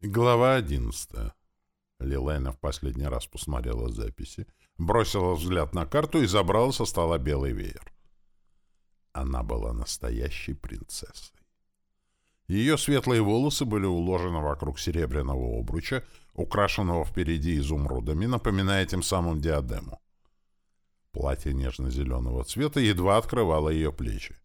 Глава одиннадцатая. Лилайна в последний раз посмотрела записи, бросила взгляд на карту и забрала со стола белый веер. Она была настоящей принцессой. Ее светлые волосы были уложены вокруг серебряного обруча, украшенного впереди изумрудами, напоминая тем самым диадему. Платье нежно-зеленого цвета едва открывало ее плечи.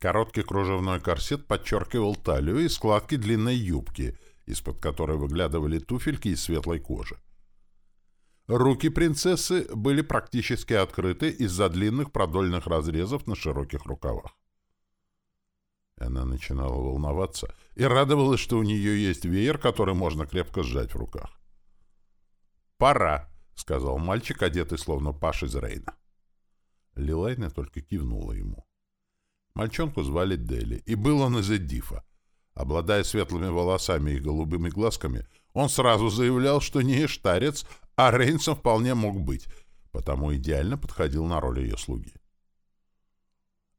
Короткий кружевной корсет подчеркивал талию и складки длинной юбки — из-под которой выглядывали туфельки из светлой кожи. Руки принцессы были практически открыты из-за длинных продольных разрезов на широких рукавах. Она начинала волноваться и радовалась, что у нее есть веер, который можно крепко сжать в руках. «Пора», — сказал мальчик, одетый словно паш из Рейна. Лилайна только кивнула ему. Мальчонку звали Дели, и был он из Эдифа, Обладая светлыми волосами и голубыми глазками, он сразу заявлял, что не эштарец, а Рейнсом вполне мог быть, потому идеально подходил на роль ее слуги.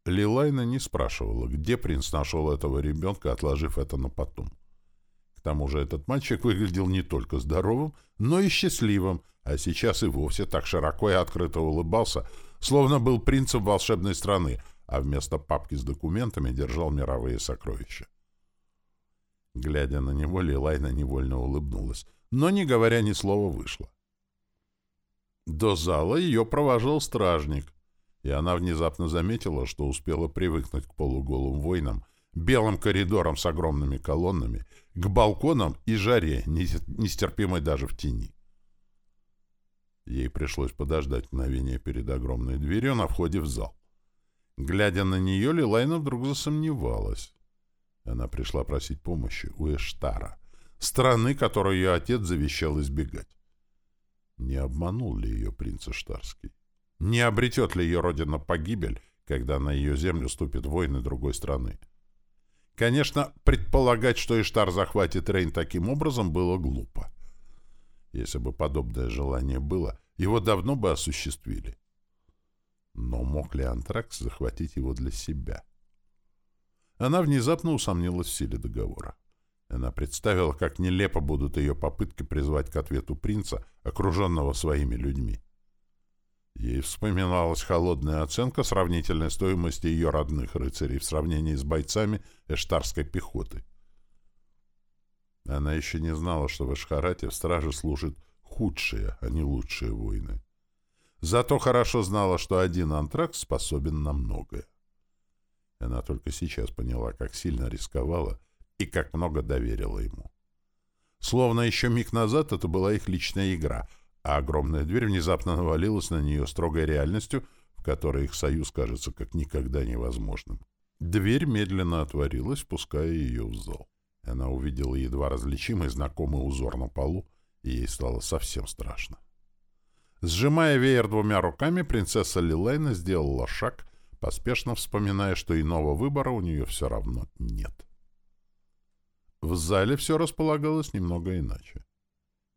Лилайна не спрашивала, где принц нашел этого ребенка, отложив это на потом. К тому же этот мальчик выглядел не только здоровым, но и счастливым, а сейчас и вовсе так широко и открыто улыбался, словно был принцем волшебной страны, а вместо папки с документами держал мировые сокровища. Глядя на него, Лилайна невольно улыбнулась, но, не говоря ни слова, вышла. До зала ее провожал стражник, и она внезапно заметила, что успела привыкнуть к полуголым воинам, белым коридорам с огромными колоннами, к балконам и жаре, нестерпимой даже в тени. Ей пришлось подождать мгновение перед огромной дверью на входе в зал. Глядя на нее, Лилайна вдруг засомневалась. Она пришла просить помощи у Эштара, страны, которую ее отец завещал избегать. Не обманул ли ее принц Эштарский? Не обретет ли ее родина погибель, когда на ее землю ступят войны другой страны? Конечно, предполагать, что Эштар захватит Рейн таким образом, было глупо. Если бы подобное желание было, его давно бы осуществили. Но мог ли Антракс захватить его для себя? Она внезапно усомнилась в силе договора. Она представила, как нелепо будут ее попытки призвать к ответу принца, окруженного своими людьми. Ей вспоминалась холодная оценка сравнительной стоимости ее родных рыцарей в сравнении с бойцами эштарской пехоты. Она еще не знала, что в Эшхарате в страже служат худшие, а не лучшие воины. Зато хорошо знала, что один антракт способен на многое. Она только сейчас поняла, как сильно рисковала и как много доверила ему. Словно еще миг назад это была их личная игра, а огромная дверь внезапно навалилась на нее строгой реальностью, в которой их союз кажется как никогда невозможным. Дверь медленно отворилась, впуская ее в зал. Она увидела едва различимый знакомый узор на полу, и ей стало совсем страшно. Сжимая веер двумя руками, принцесса Лилайна сделала шаг поспешно вспоминая, что иного выбора у нее все равно нет. В зале все располагалось немного иначе.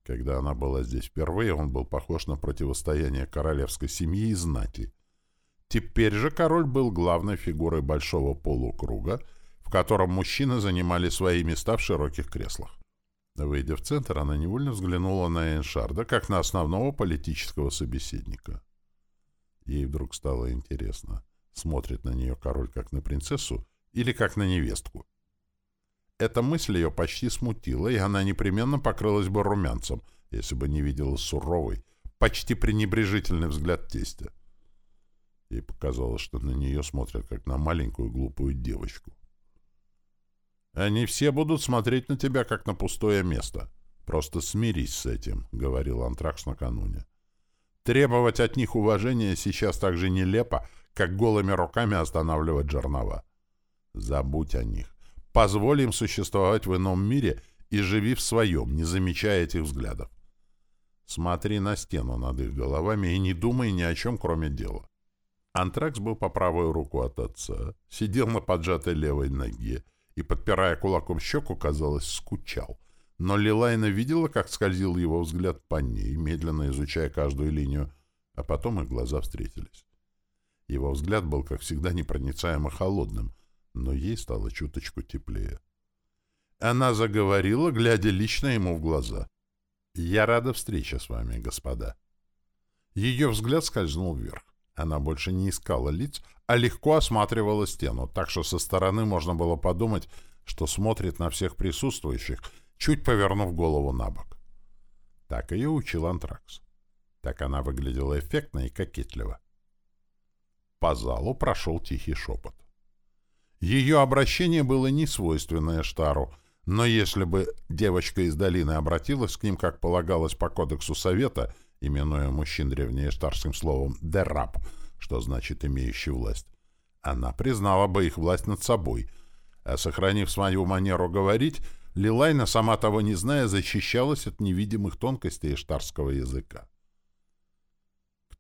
Когда она была здесь впервые, он был похож на противостояние королевской семьи и знати. Теперь же король был главной фигурой большого полукруга, в котором мужчины занимали свои места в широких креслах. Выйдя в центр, она невольно взглянула на Эншарда, как на основного политического собеседника. Ей вдруг стало интересно — Смотрит на нее король как на принцессу или как на невестку. Эта мысль ее почти смутила, и она непременно покрылась бы румянцем, если бы не видела суровый, почти пренебрежительный взгляд тестя. Ей показалось, что на нее смотрят как на маленькую глупую девочку. «Они все будут смотреть на тебя, как на пустое место. Просто смирись с этим», — говорил Антракс накануне. «Требовать от них уважения сейчас так же нелепо, как голыми руками останавливать жернова. Забудь о них. Позволь им существовать в ином мире и живи в своем, не замечая этих взглядов. Смотри на стену над их головами и не думай ни о чем, кроме дела. Антракс был по правую руку от отца, сидел на поджатой левой ноге и, подпирая кулаком щеку, казалось, скучал. Но Лилайна видела, как скользил его взгляд по ней, медленно изучая каждую линию, а потом их глаза встретились. Его взгляд был, как всегда, непроницаемо холодным, но ей стало чуточку теплее. Она заговорила, глядя лично ему в глаза. «Я рада встрече с вами, господа». Ее взгляд скользнул вверх. Она больше не искала лиц, а легко осматривала стену, так что со стороны можно было подумать, что смотрит на всех присутствующих, чуть повернув голову на бок. Так ее учил Антракс. Так она выглядела эффектно и кокетливо. По залу прошел тихий шепот. Ее обращение было не свойственное Штару, но если бы девочка из долины обратилась к ним, как полагалось по кодексу Совета, именуя мужчин древнештарским словом «дераб», что значит «имеющий власть», она признала бы их власть над собой, а, сохранив свою манеру говорить, Лилайна, сама того не зная, защищалась от невидимых тонкостей штарского языка.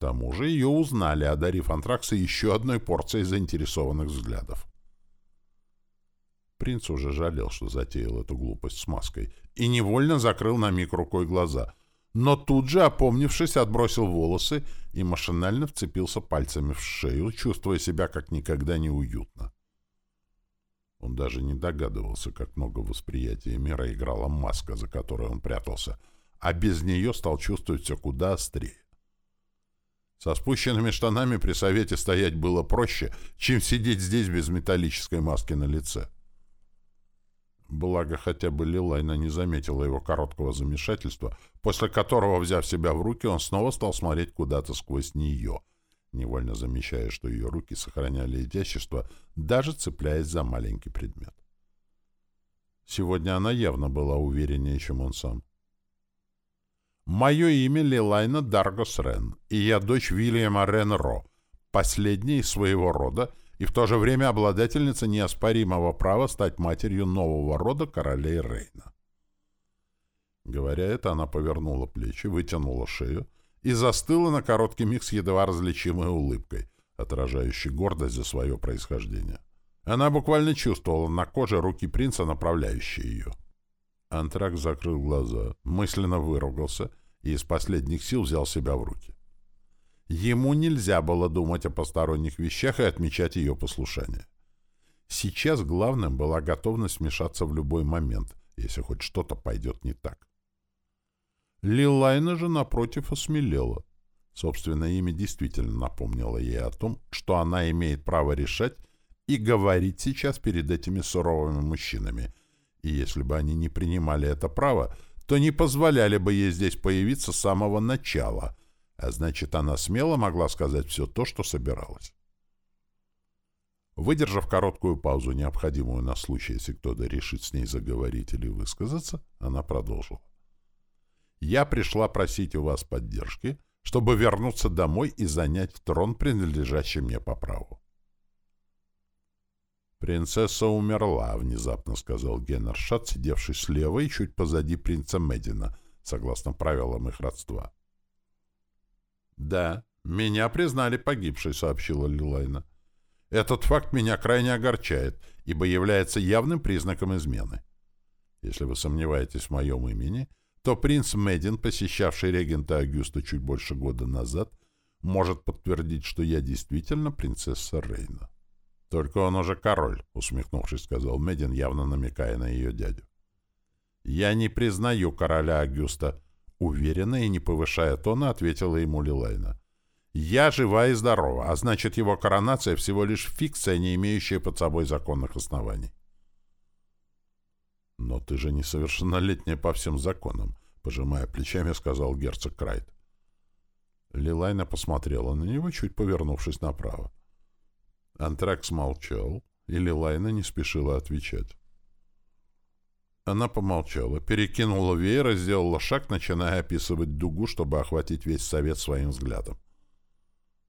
Тому же ее узнали, одарив антракса еще одной порцией заинтересованных взглядов. Принц уже жалел, что затеял эту глупость с маской, и невольно закрыл на миг рукой глаза, но тут же, опомнившись, отбросил волосы и машинально вцепился пальцами в шею, чувствуя себя как никогда неуютно. Он даже не догадывался, как много восприятия мира играла маска, за которой он прятался, а без нее стал чувствовать все куда острее. Со спущенными штанами при совете стоять было проще, чем сидеть здесь без металлической маски на лице. Благо, хотя бы Лилайна не заметила его короткого замешательства, после которого, взяв себя в руки, он снова стал смотреть куда-то сквозь нее, невольно замечая, что ее руки сохраняли изящество, даже цепляясь за маленький предмет. Сегодня она явно была увереннее, чем он сам. «Мое имя Лилайна Даргос Рен, и я дочь Вильяма Рен Ро, последняя из своего рода и в то же время обладательница неоспоримого права стать матерью нового рода королей Рейна. Говоря это, она повернула плечи, вытянула шею и застыла на короткий миг с едва различимой улыбкой, отражающей гордость за свое происхождение. Она буквально чувствовала на коже руки принца, направляющие ее. Антрак закрыл глаза, мысленно выругался и из последних сил взял себя в руки. Ему нельзя было думать о посторонних вещах и отмечать ее послушание. Сейчас главным была готовность вмешаться в любой момент, если хоть что-то пойдет не так. Лилайна же, напротив, осмелела. Собственное имя действительно напомнило ей о том, что она имеет право решать и говорить сейчас перед этими суровыми мужчинами, и если бы они не принимали это право, то не позволяли бы ей здесь появиться с самого начала — а значит, она смело могла сказать все то, что собиралась. Выдержав короткую паузу, необходимую на случай, если кто-то решит с ней заговорить или высказаться, она продолжила. «Я пришла просить у вас поддержки, чтобы вернуться домой и занять трон, принадлежащий мне по праву». «Принцесса умерла», — внезапно сказал Геннершат, сидевший слева и чуть позади принца Медина, согласно правилам их родства. «Да, меня признали погибшей», — сообщила Лилайна. «Этот факт меня крайне огорчает, ибо является явным признаком измены. Если вы сомневаетесь в моем имени, то принц Медин, посещавший регента Агюста чуть больше года назад, может подтвердить, что я действительно принцесса Рейна». «Только он уже король», — усмехнувшись, сказал Медин, явно намекая на ее дядю. «Я не признаю короля Агюста», Уверенно и не повышая тона, ответила ему Лилайна. «Я жива и здорова, а значит, его коронация всего лишь фикция, не имеющая под собой законных оснований». «Но ты же несовершеннолетняя по всем законам», — пожимая плечами, сказал герцог Крайт. Лилайна посмотрела на него, чуть повернувшись направо. Антракс молчал, и Лилайна не спешила отвечать. Она помолчала, перекинула веер и сделала шаг, начиная описывать дугу, чтобы охватить весь совет своим взглядом.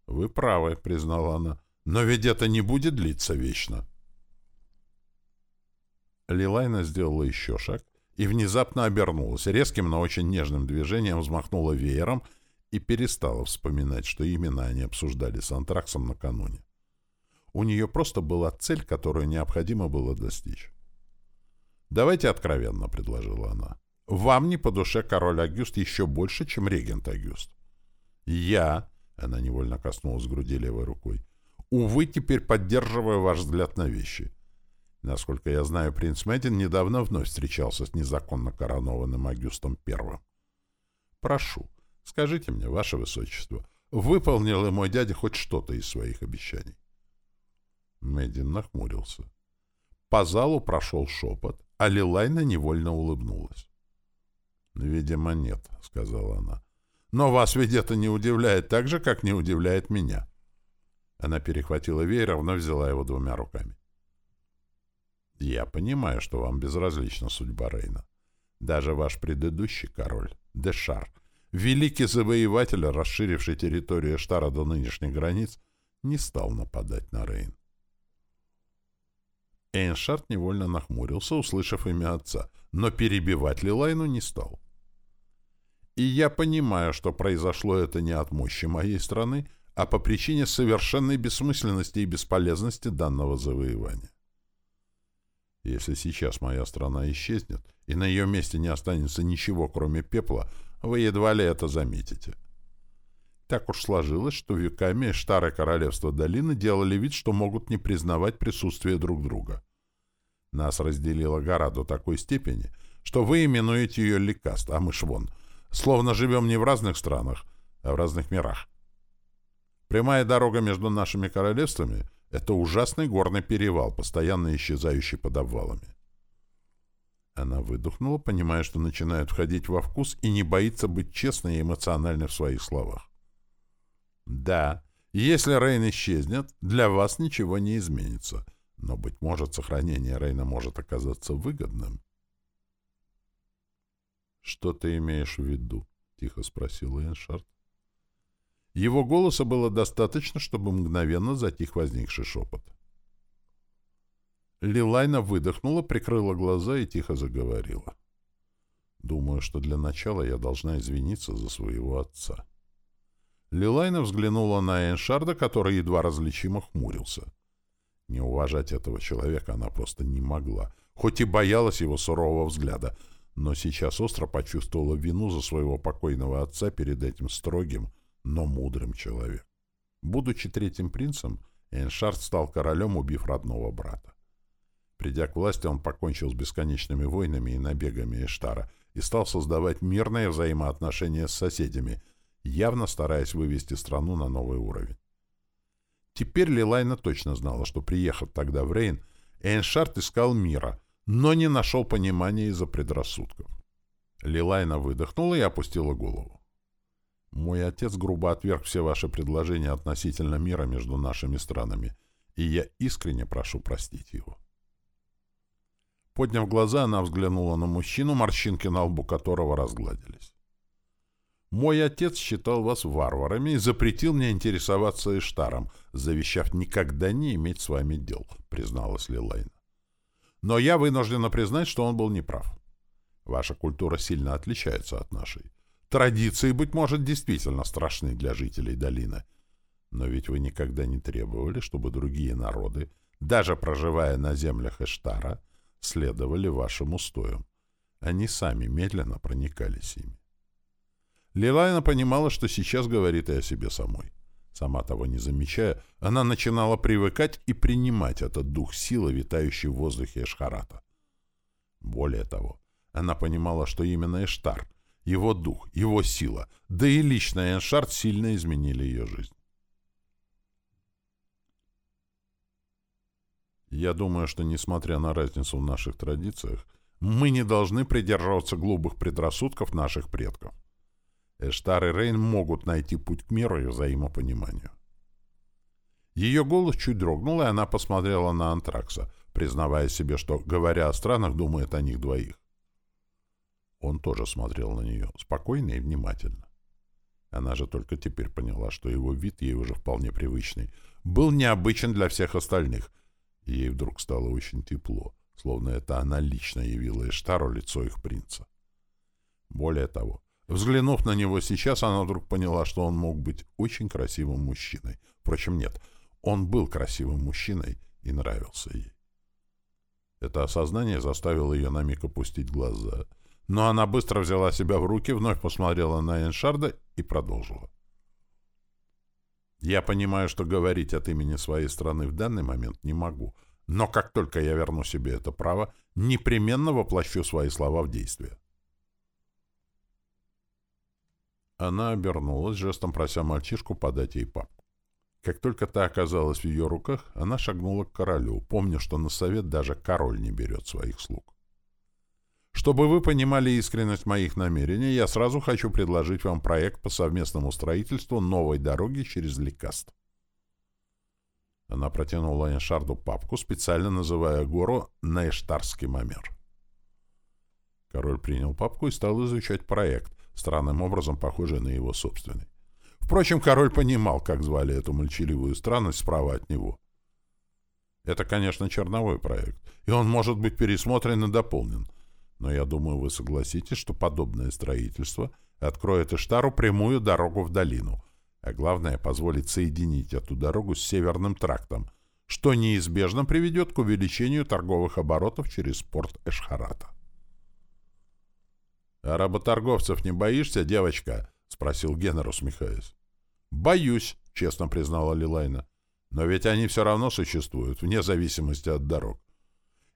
«Вы правы», — признала она, — «но ведь это не будет длиться вечно». Лилайна сделала еще шаг и внезапно обернулась, резким, но очень нежным движением взмахнула веером и перестала вспоминать, что именно они обсуждали с Антраксом накануне. У нее просто была цель, которую необходимо было достичь. «Давайте откровенно», — предложила она. «Вам не по душе король Агюст еще больше, чем регент Агюст». «Я», — она невольно коснулась груди левой рукой, «увы, теперь поддерживаю ваш взгляд на вещи. Насколько я знаю, принц Мэддин недавно вновь встречался с незаконно коронованным Агюстом Первым. Прошу, скажите мне, ваше высочество, выполнил ли мой дядя хоть что-то из своих обещаний? Мэддин нахмурился. По залу прошел шепот, а Лилайна невольно улыбнулась. «Видимо, нет», — сказала она. «Но вас ведь это не удивляет так же, как не удивляет меня». Она перехватила веер, а вновь взяла его двумя руками. Я понимаю, что вам безразлична судьба Рейна. Даже ваш предыдущий король, Дешар, великий завоеватель, расширивший территорию Штара до нынешних границ, не стал нападать на Рейн. Эйншард невольно нахмурился, услышав имя отца, но перебивать Лилайну не стал. И я понимаю, что произошло это не от мощи моей страны, а по причине совершенной бессмысленности и бесполезности данного завоевания. Если сейчас моя страна исчезнет, и на ее месте не останется ничего, кроме пепла, вы едва ли это заметите. Так уж сложилось, что веками старое королевство долины делали вид, что могут не признавать присутствие друг друга. Нас разделила гора до такой степени, что вы именуете ее Ликаст, а мы Швон, словно живем не в разных странах, а в разных мирах. Прямая дорога между нашими королевствами это ужасный горный перевал, постоянно исчезающий под обвалами. Она выдохнула, понимая, что начинает входить во вкус и не боится быть честной и эмоциональной в своих словах. «Да, если Рейн исчезнет, для вас ничего не изменится, но, быть может, сохранение Рейна может оказаться выгодным». «Что ты имеешь в виду?» — тихо спросила Эншард. Его голоса было достаточно, чтобы мгновенно затих возникший шепот. Лилайна выдохнула, прикрыла глаза и тихо заговорила. «Думаю, что для начала я должна извиниться за своего отца». Лилайна взглянула на Эншарда, который едва различимо хмурился. Не уважать этого человека она просто не могла, хоть и боялась его сурового взгляда, но сейчас остро почувствовала вину за своего покойного отца перед этим строгим, но мудрым человек. Будучи третьим принцем, Эйншард стал королем, убив родного брата. Придя к власти, он покончил с бесконечными войнами и набегами Эштара и стал создавать мирные взаимоотношения с соседями, явно стараясь вывести страну на новый уровень. Теперь Лилайна точно знала, что, приехав тогда в Рейн, Эйншард искал мира, но не нашел понимания из-за предрассудков. Лилайна выдохнула и опустила голову. Мой отец грубо отверг все ваши предложения относительно мира между нашими странами, и я искренне прошу простить его. Подняв глаза, она взглянула на мужчину, морщинки на лбу которого разгладились. «Мой отец считал вас варварами и запретил мне интересоваться Иштаром, завещав никогда не иметь с вами дел», — призналась Лилайна. «Но я вынуждена признать, что он был неправ. Ваша культура сильно отличается от нашей. Традиции, быть может, действительно страшны для жителей долины. Но ведь вы никогда не требовали, чтобы другие народы, даже проживая на землях Эштара, следовали вашим устоям. Они сами медленно проникались ими. Лилайна понимала, что сейчас говорит и о себе самой. Сама того не замечая, она начинала привыкать и принимать этот дух силы, витающий в воздухе Эшхарата. Более того, она понимала, что именно Эштар — его дух, его сила, да и лично Эншард сильно изменили ее жизнь. Я думаю, что, несмотря на разницу в наших традициях, мы не должны придерживаться глупых предрассудков наших предков. Эштар и Рейн могут найти путь к миру и взаимопониманию. Ее голос чуть дрогнул, и она посмотрела на Антракса, признавая себе, что, говоря о странах, думает о них двоих. Он тоже смотрел на нее, спокойно и внимательно. Она же только теперь поняла, что его вид, ей уже вполне привычный, был необычен для всех остальных, и ей вдруг стало очень тепло, словно это она лично явила Эштару лицо их принца. Более того, взглянув на него сейчас, она вдруг поняла, что он мог быть очень красивым мужчиной. Впрочем, нет, он был красивым мужчиной и нравился ей. Это осознание заставило ее на миг опустить глаза — но она быстро взяла себя в руки, вновь посмотрела на Эншарда и продолжила. «Я понимаю, что говорить от имени своей страны в данный момент не могу, Но как только я верну себе это право, непременно воплощу свои слова в действие. Она обернулась, жестом прося мальчишку подать ей папку. Как только та оказалась в ее руках, она шагнула к королю, помня, что на совет даже король не берет своих слуг. Чтобы вы понимали искренность моих намерений, я сразу хочу предложить вам проект по совместному строительству новой дороги через Ликаст. Она протянула Эншарду папку, специально называя гору Нейштарский Мамер. Король принял папку и стал изучать проект, странным образом похожий на его собственный. Впрочем, король понимал, как звали эту молчаливую странность справа от него. Это, конечно, черновой проект, и он может быть пересмотрен и дополнен, но я думаю, вы согласитесь, что подобное строительство откроет Иштару прямую дорогу в долину, а главное, позволит соединить эту дорогу с Северным трактом, что неизбежно приведет к увеличению торговых оборотов через порт Эшхарата. «А работорговцев не боишься, девочка?» — спросил Геннер, усмехаясь. «Боюсь», — честно признала Лилайна. «Но ведь они все равно существуют, вне зависимости от дорог.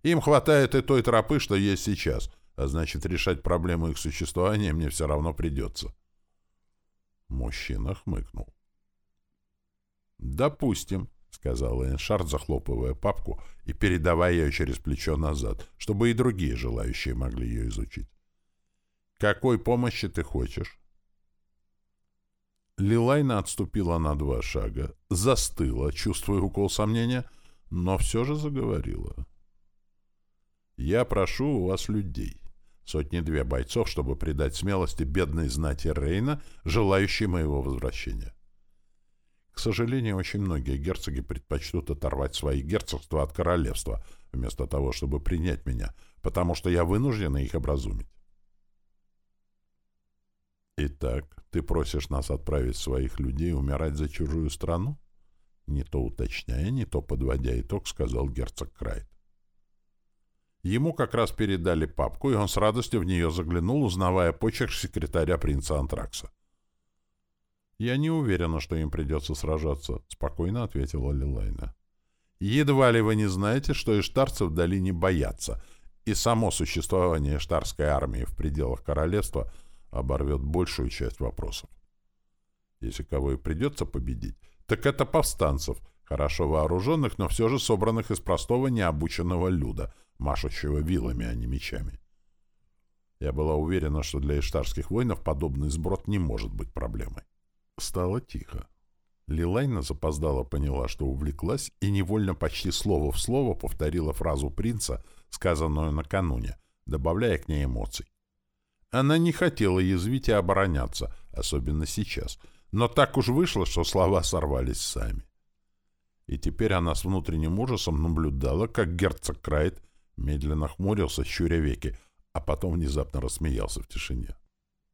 Им хватает и той тропы, что есть сейчас, а значит, решать проблему их существования мне все равно придется». Мужчина хмыкнул. «Допустим», — сказала Эншард, захлопывая папку и передавая ее через плечо назад, чтобы и другие желающие могли ее изучить. Какой помощи ты хочешь? Лилайна отступила на два шага, застыла, чувствуя укол сомнения, но все же заговорила. «Я прошу у вас людей, сотни-две бойцов, чтобы придать смелости бедной знати Рейна, желающей моего возвращения. К сожалению, очень многие герцоги предпочтут оторвать свои герцогства от королевства, вместо того, чтобы принять меня, потому что я вынуждена их образумить. «Итак, ты просишь нас отправить своих людей умирать за чужую страну?» Не то уточняя, не то подводя итог, сказал герцог Крайт. Ему как раз передали папку, и он с радостью в нее заглянул, узнавая почерк секретаря принца Антракса. «Я не уверена, что им придется сражаться», — спокойно ответила Лилайна. «Едва ли вы не знаете, что иштарцы в долине боятся, и само существование иштарской армии в пределах королевства — оборвет большую часть вопросов. Если кого и придется победить, так это повстанцев, хорошо вооруженных, но все же собранных из простого необученного люда, машущего вилами, а не мечами. Я была уверена, что для иштарских воинов подобный сброд не может быть проблемой. Стало тихо. Лилайна запоздала поняла, что увлеклась, и невольно почти слово в слово повторила фразу принца, сказанную накануне, добавляя к ней эмоций. Она не хотела язвить и обороняться, особенно сейчас, но так уж вышло, что слова сорвались сами. И теперь она с внутренним ужасом наблюдала, как герцог Крайт медленно хмурился, щуря веки, а потом внезапно рассмеялся в тишине.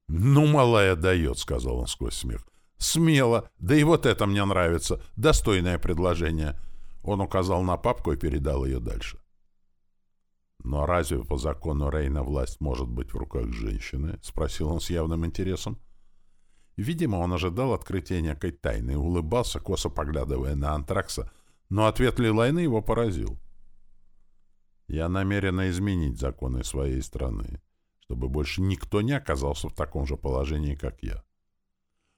«Ну, малая дает», — сказал он сквозь смех. «Смело! Да и вот это мне нравится! Достойное предложение!» Он указал на папку и передал ее дальше. «Но разве по закону Рейна власть может быть в руках женщины?» — спросил он с явным интересом. Видимо, он ожидал открытия некой тайны улыбался, косо поглядывая на Антракса, но ответ Лилайны его поразил. «Я намерена изменить законы своей страны, чтобы больше никто не оказался в таком же положении, как я.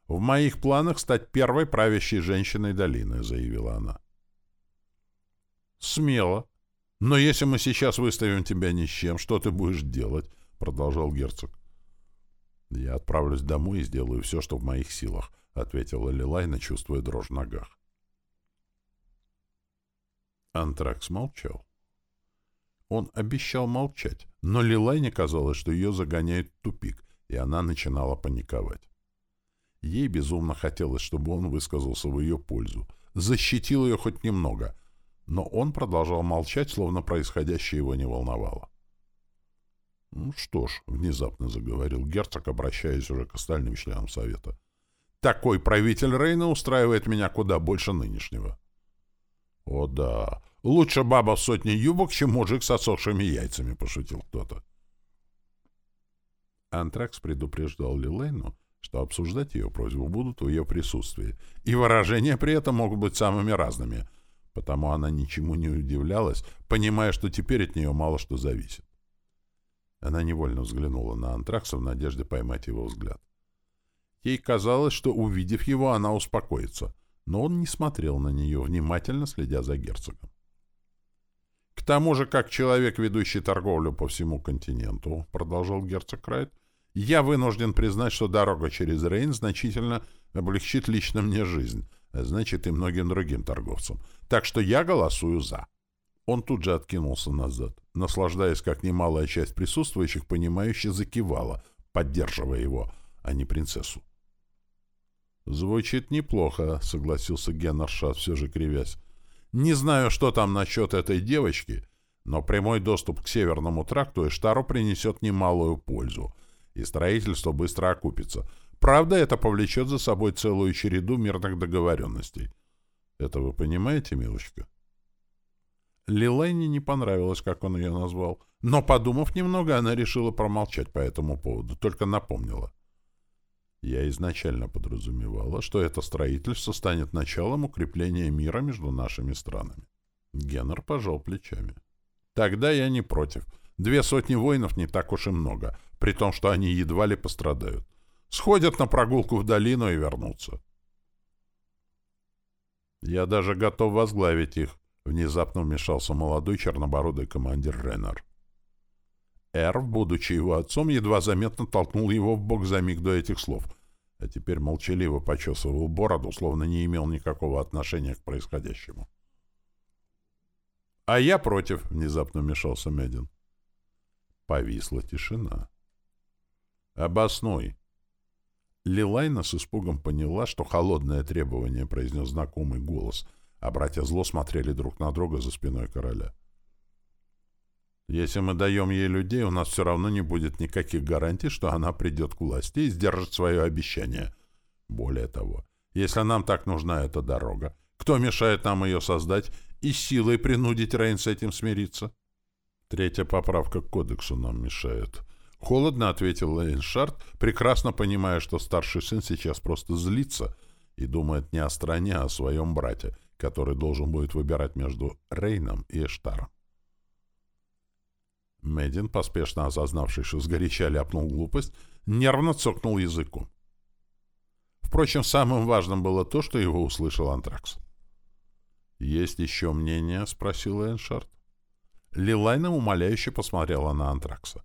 В моих планах стать первой правящей женщиной долины», — заявила она. «Смело», «Но если мы сейчас выставим тебя ни с чем, что ты будешь делать?» — продолжал герцог. «Я отправлюсь домой и сделаю все, что в моих силах», — ответила Лилайна, чувствуя дрожь в ногах. Антракс молчал. Он обещал молчать, но Лилайне казалось, что ее загоняет в тупик, и она начинала паниковать. Ей безумно хотелось, чтобы он высказался в ее пользу, защитил ее хоть немного — но он продолжал молчать, словно происходящее его не волновало. «Ну что ж», — внезапно заговорил герцог, обращаясь уже к остальным членам совета, «такой правитель Рейна устраивает меня куда больше нынешнего». «О да, лучше баба в сотне юбок, чем мужик с отсохшими яйцами», — пошутил кто-то. Антракс предупреждал Лилейну, что обсуждать ее просьбу будут в ее присутствии, и выражения при этом могут быть самыми разными — Потому она ничему не удивлялась, понимая, что теперь от нее мало что зависит. Она невольно взглянула на Антракса в надежде поймать его взгляд. Ей казалось, что, увидев его, она успокоится, но он не смотрел на нее, внимательно следя за герцогом. К тому же, как человек, ведущий торговлю по всему континенту, продолжал герцог Крайт, я вынужден признать, что дорога через Рейн значительно облегчит лично мне жизнь, а значит и многим другим торговцам. Так что я голосую «за». Он тут же откинулся назад, наслаждаясь, как немалая часть присутствующих, понимающе закивала, поддерживая его, а не принцессу. «Звучит неплохо», — согласился Геннершат, все же кривясь. Не знаю, что там насчет этой девочки, но прямой доступ к Северному тракту Эштару принесет немалую пользу, и строительство быстро окупится. Правда, это повлечет за собой целую череду мирных договоренностей. Это вы понимаете, милочка? Лилайне не понравилось, как он ее назвал, но, подумав немного, она решила промолчать по этому поводу, только напомнила. Я изначально подразумевала, что это строительство станет началом укрепления мира между нашими странами. Геннер пожал плечами. Тогда я не против. Две сотни воинов не так уж и много, при том, что они едва ли пострадают. Сходят на прогулку в долину и вернутся. Я даже готов возглавить их, внезапно вмешался молодой чернобородый командир Реннер. Эр, будучи его отцом, едва заметно толкнул его в бок за миг до этих слов, а теперь молчаливо почесывал бороду, словно не имел никакого отношения к происходящему. «А я против», — внезапно вмешался Медин. Повисла тишина. «Обоснуй». Лилайна с испугом поняла, что холодное требование произнес знакомый голос, а братья зло смотрели друг на друга за спиной короля. Если мы даем ей людей, у нас все равно не будет никаких гарантий, что она придет к власти и сдержит свое обещание. Более того, если нам так нужна эта дорога, кто мешает нам ее создать и силой принудить Рейн с этим смириться? Третья поправка к кодексу нам мешает. Холодно ответил Лейншард, прекрасно понимая, что старший сын сейчас просто злится и думает не о стране, а о своем брате, который должен будет выбирать между Рейном и Эштаром. Мэддин, поспешно осознавший, что сгоряча ляпнул глупость, нервно цокнул языком. Впрочем, самым важным было то, что его услышал Антракс. «Есть еще мнение?» — спросил Эншард. Лилайна умоляюще посмотрела на Антракса.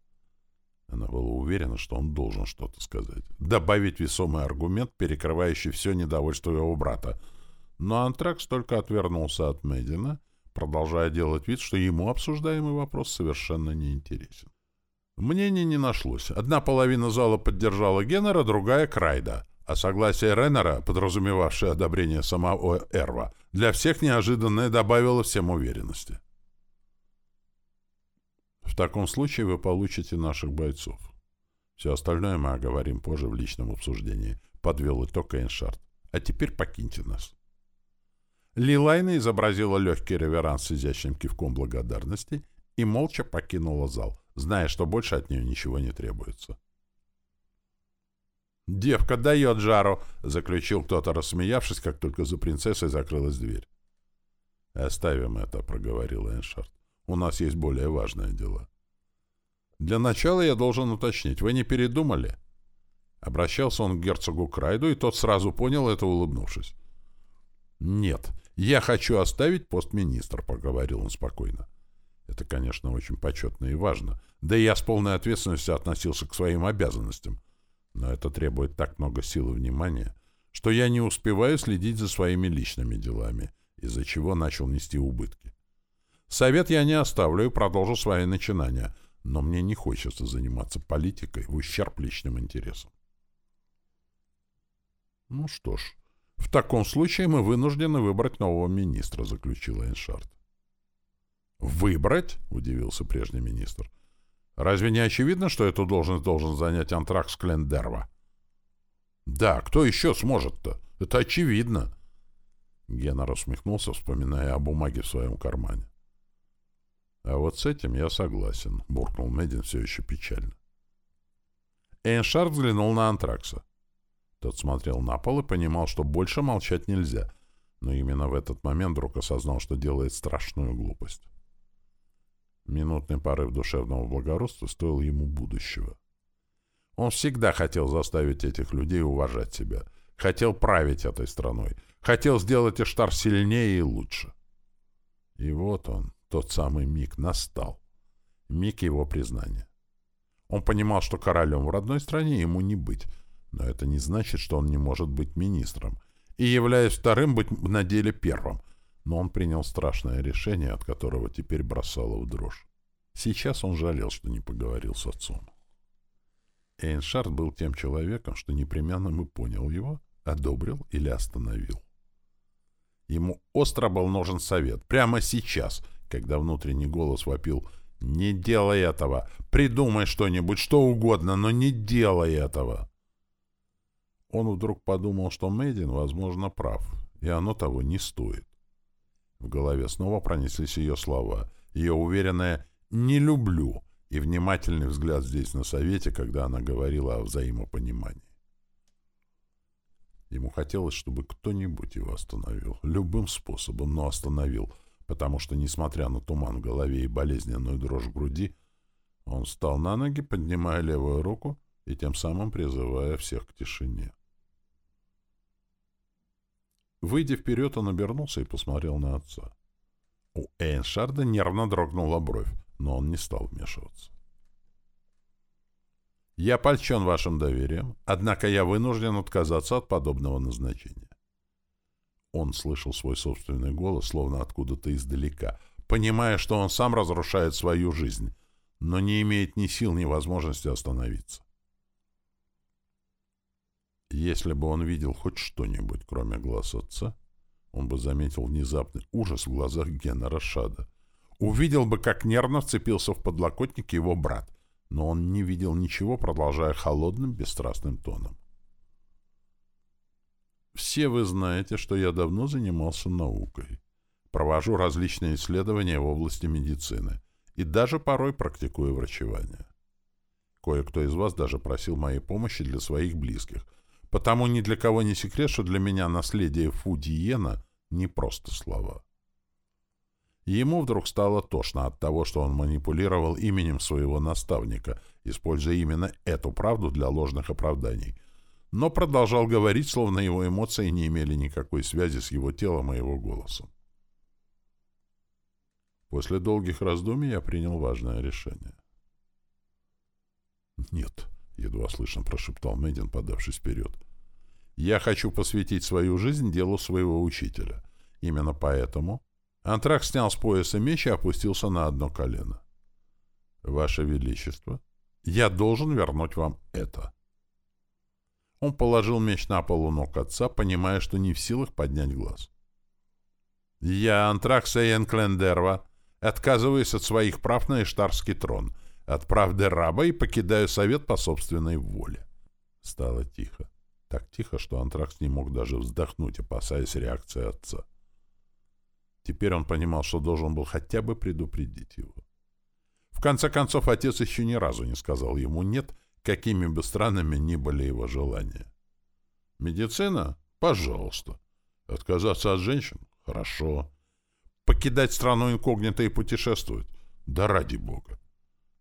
Она была уверена, что он должен что-то сказать. Добавить весомый аргумент, перекрывающий все недовольство его брата. Но Антракс только отвернулся от Мэддина продолжая делать вид, что ему обсуждаемый вопрос совершенно не интересен. Мнений не нашлось. Одна половина зала поддержала Геннера, другая — Крайда, а согласие Реннера, подразумевавшее одобрение самого Эрва, для всех неожиданное добавило всем уверенности. В таком случае вы получите наших бойцов. Все остальное мы оговорим позже в личном обсуждении. Подвел итог Эйншард. А теперь покиньте нас. Лилайна изобразила легкий реверанс с изящным кивком благодарности и молча покинула зал, зная, что больше от нее ничего не требуется. «Девка дает жару!» — заключил кто-то, рассмеявшись, как только за принцессой закрылась дверь. «Оставим это», — проговорил Эншард. «У нас есть более важное дело». «Для начала я должен уточнить. Вы не передумали?» Обращался он к герцогу Крайду, и тот сразу понял это, улыбнувшись. «Нет, я хочу оставить пост министра», — поговорил он спокойно. Это, конечно, очень почетно и важно. Да и я с полной ответственностью относился к своим обязанностям. Но это требует так много сил и внимания, что я не успеваю следить за своими личными делами, из-за чего начал нести убытки. Совет я не оставлю и продолжу свои начинания, но мне не хочется заниматься политикой в ущерб личным интересам. Ну что ж, «В таком случае мы вынуждены выбрать нового министра», — заключил Эйншард. «Выбрать?» — удивился прежний министр. «Разве не очевидно, что эту должность должен занять антракс Клендерва?» «Да, кто еще сможет-то? Это очевидно!» Геннер усмехнулся, вспоминая о бумаге в своем кармане. «А вот с этим я согласен», — буркнул Медин все еще печально. Эйншард взглянул на антракса. Тот смотрел на пол и понимал, что больше молчать нельзя. Но именно в этот момент вдруг осознал, что делает страшную глупость. Минутный порыв душевного благородства стоил ему будущего. Он всегда хотел заставить этих людей уважать себя, хотел править этой страной, хотел сделать Эштар сильнее и лучше. И вот он, тот самый миг, настал. Миг его признания. Он понимал, что королем в родной стране ему не быть, но это не значит, что он не может быть министром, и, являясь вторым, быть на деле первым. Но он принял страшное решение, от которого теперь бросало в дрожь. Сейчас он жалел, что не поговорил с отцом. Эйншард был тем человеком, что непременно бы понял его, одобрил или остановил. Ему остро был нужен совет, прямо сейчас, когда внутренний голос вопил «Не делай этого! Придумай что-нибудь, что угодно, но не делай этого!» Он вдруг подумал, что Мэйдин, возможно, прав, и оно того не стоит. В голове снова пронеслись ее слова, ее уверенное «не люблю» и внимательный взгляд здесь на совете, когда она говорила о взаимопонимании. Ему хотелось, чтобы кто-нибудь его остановил. Любым способом, но остановил. Потому что, несмотря на туман в голове и болезненную дрожь в груди, он встал на ноги, поднимая левую руку и тем самым призывая всех к тишине. Выйдя вперед, он обернулся и посмотрел на отца. У Эйншарда нервно дрогнула бровь, но он не стал вмешиваться. Я польщен вашим доверием, однако я вынужден отказаться от подобного назначения. Он слышал свой собственный голос, словно откуда-то издалека, понимая, что он сам разрушает свою жизнь, но не имеет ни сил, ни возможности остановиться. Если бы он видел хоть что-нибудь, кроме глаз отца, он бы заметил внезапный ужас в глазах Гена Рашада. Увидел бы, как нервно вцепился в подлокотник его брат — но он не видел ничего, продолжая холодным, бесстрастным тоном. «Все вы знаете, что я давно занимался наукой. Провожу различные исследования в области медицины и даже порой практикую врачевание. Кое-кто из вас даже просил моей помощи для своих близких, потому ни для кого не секрет, что для меня наследие Фудиена не просто слова». Ему вдруг стало тошно от того, что он манипулировал именем своего наставника, используя именно эту правду для ложных оправданий. Но продолжал говорить, словно его эмоции не имели никакой связи с его телом и его голосом. После долгих раздумий я принял важное решение. «Нет», — едва слышно прошептал Мэддин, подавшись вперед. «Я хочу посвятить свою жизнь делу своего учителя. Именно поэтому Антрак снял с пояса меч и опустился на одно колено. «Ваше Величество, я должен вернуть вам это». Он положил меч на полу ног отца, понимая, что не в силах поднять глаз. «Я, Антрак Сейен Клендерва, отказываюсь от своих прав на Иштарский трон, от прав Дераба и покидаю совет по собственной воле». Стало тихо. Так тихо, что Антракс не мог даже вздохнуть, опасаясь реакции отца. Теперь он понимал, что должен был хотя бы предупредить его. В конце концов, отец еще ни разу не сказал ему «нет», какими бы странными ни были его желания. Медицина? Пожалуйста. Отказаться от женщин? Хорошо. Покидать страну инкогнито и путешествовать? Да ради бога.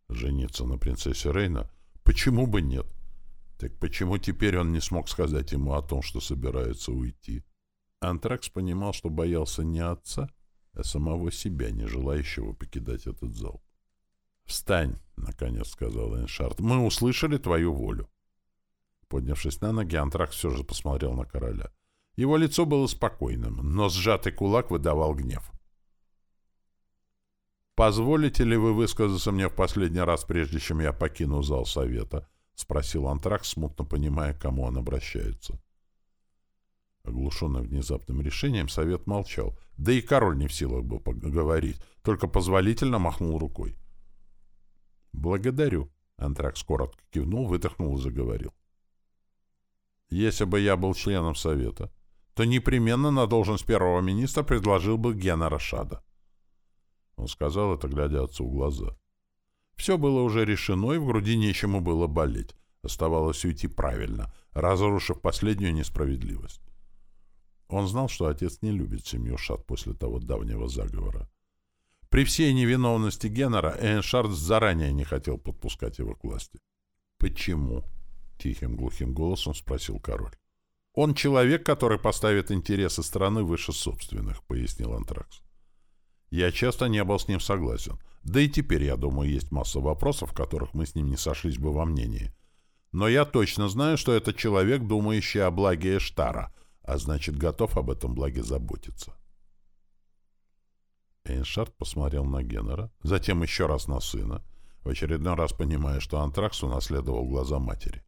Жениться на принцессе Рейна? Почему бы нет? Так почему теперь он не смог сказать ему о том, что собирается уйти? Антракс понимал, что боялся не отца, а самого себя, не желающего покидать этот зал. «Встань!» — наконец сказал Эншард. «Мы услышали твою волю». Поднявшись на ноги, Антракс все же посмотрел на короля. Его лицо было спокойным, но сжатый кулак выдавал гнев. «Позволите ли вы высказаться мне в последний раз, прежде чем я покину зал совета?» — спросил Антракс, смутно понимая, к кому он обращается. Оглушенный внезапным решением, совет молчал. Да и король не в силах был поговорить, только позволительно махнул рукой. «Благодарю», — Антракс коротко кивнул, выдохнул и заговорил. «Если бы я был членом совета, то непременно на должность первого министра предложил бы Гена Рашада». Он сказал это, глядя отцу в глаза. Все было уже решено, и в груди нечему было болеть. Оставалось уйти правильно, разрушив последнюю несправедливость. Он знал, что отец не любит семью Шат после того давнего заговора. При всей невиновности Геннера Эйншард заранее не хотел подпускать его к власти. «Почему?» — тихим глухим голосом спросил король. «Он человек, который поставит интересы страны выше собственных», — пояснил Антракс. «Я часто не был с ним согласен. Да и теперь, я думаю, есть масса вопросов, в которых мы с ним не сошлись бы во мнении. Но я точно знаю, что это человек, думающий о благе Эштара, а значит, готов об этом благе заботиться». Эйншард посмотрел на Геннера, затем еще раз на сына, в очередной раз понимая, что Антракс унаследовал глаза матери.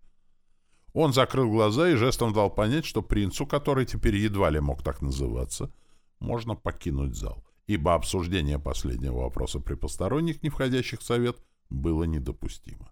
Он закрыл глаза и жестом дал понять, что принцу, который теперь едва ли мог так называться, можно покинуть зал, ибо обсуждение последнего вопроса при посторонних, не входящих в совет, было недопустимо.